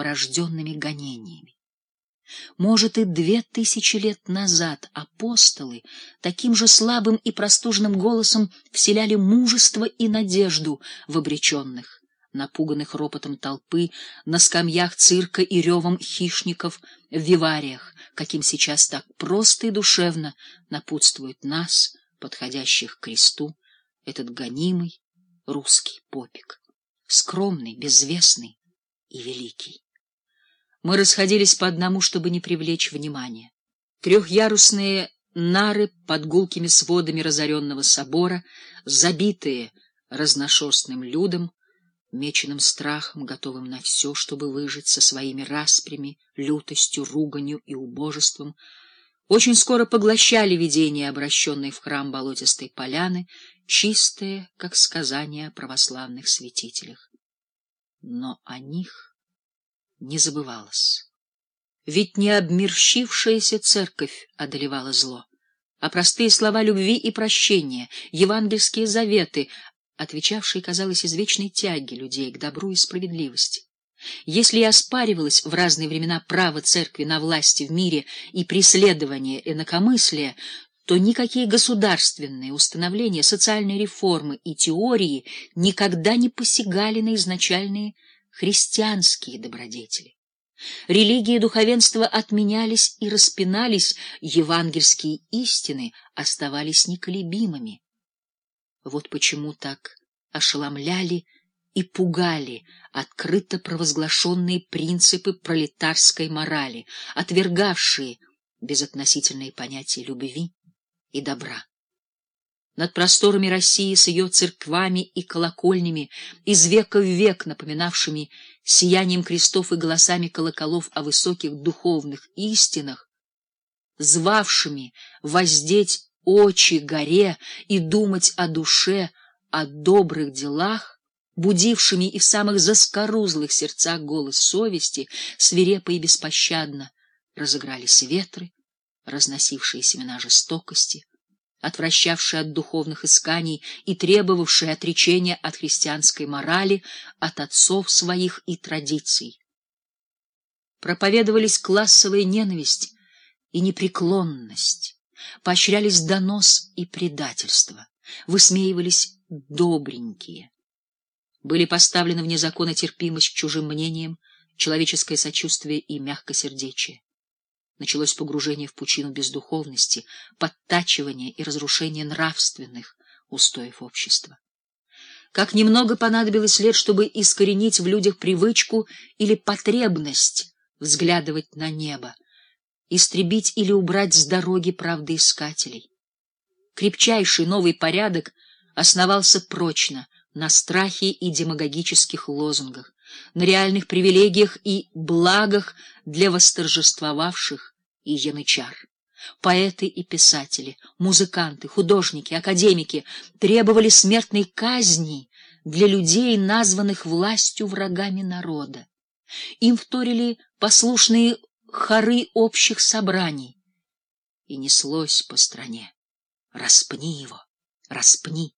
порожденными гонениями. Может, и две тысячи лет назад апостолы таким же слабым и простуженным голосом вселяли мужество и надежду в обреченных, напуганных ропотом толпы, на скамьях цирка и ревом хищников в вивариях, каким сейчас так просто и душевно напутствует нас, подходящих к кресту, этот гонимый русский попик, скромный, безвестный и великий. Мы расходились по одному, чтобы не привлечь внимания. Трехъярусные нары под гулкими сводами разоренного собора, забитые разношерстным людом, меченым страхом, готовым на все, чтобы выжить со своими распрями, лютостью, руганью и убожеством, очень скоро поглощали видение, обращенной в храм болотистой поляны, чистое, как сказание о православных святителях. Но о них не забывалось. Ведь не обмерщившаяся церковь одолевала зло, а простые слова любви и прощения, евангельские заветы, отвечавшие, казалось, извечной тяги людей к добру и справедливости. Если и оспаривалось в разные времена право церкви на власти в мире и преследование инакомыслия, то никакие государственные установления, социальные реформы и теории никогда не посягали на изначальные христианские добродетели. Религии и духовенство отменялись и распинались, евангельские истины оставались неколебимыми. Вот почему так ошеломляли и пугали открыто провозглашенные принципы пролетарской морали, отвергавшие безотносительные понятия любви и добра над просторами России с ее церквами и колокольнями, из века в век напоминавшими сиянием крестов и голосами колоколов о высоких духовных истинах, звавшими воздеть очи горе и думать о душе, о добрых делах, будившими и в самых заскорузлых сердцах голос совести, свирепо и беспощадно разыгрались ветры, разносившие семена жестокости, отвращавший от духовных исканий и требовавший отречения от христианской морали, от отцов своих и традиций. Проповедовались классовая ненависть и непреклонность, поощрялись донос и предательство, высмеивались добренькие. Были поставлены вне закона терпимость к чужим мнениям, человеческое сочувствие и мягкосердечие началось погружение в пучину бездуховности, подтачивание и разрушение нравственных устоев общества. Как немного понадобилось лет, чтобы искоренить в людях привычку или потребность взглядывать на небо, истребить или убрать с дороги правдоискателей. Крепчайший новый порядок основался прочно на страхе и демагогических лозунгах, на реальных привилегиях и благах для восторжествовавших и янычар. Поэты и писатели, музыканты, художники, академики требовали смертной казни для людей, названных властью врагами народа. Им вторили послушные хоры общих собраний. И неслось по стране. Распни его, распни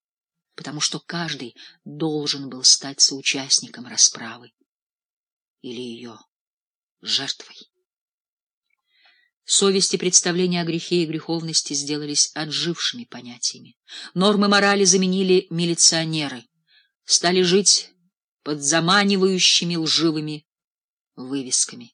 потому что каждый должен был стать соучастником расправы или ее жертвой. Совесть и представления о грехе и греховности сделались отжившими понятиями. Нормы морали заменили милиционеры, стали жить под заманивающими лживыми вывесками.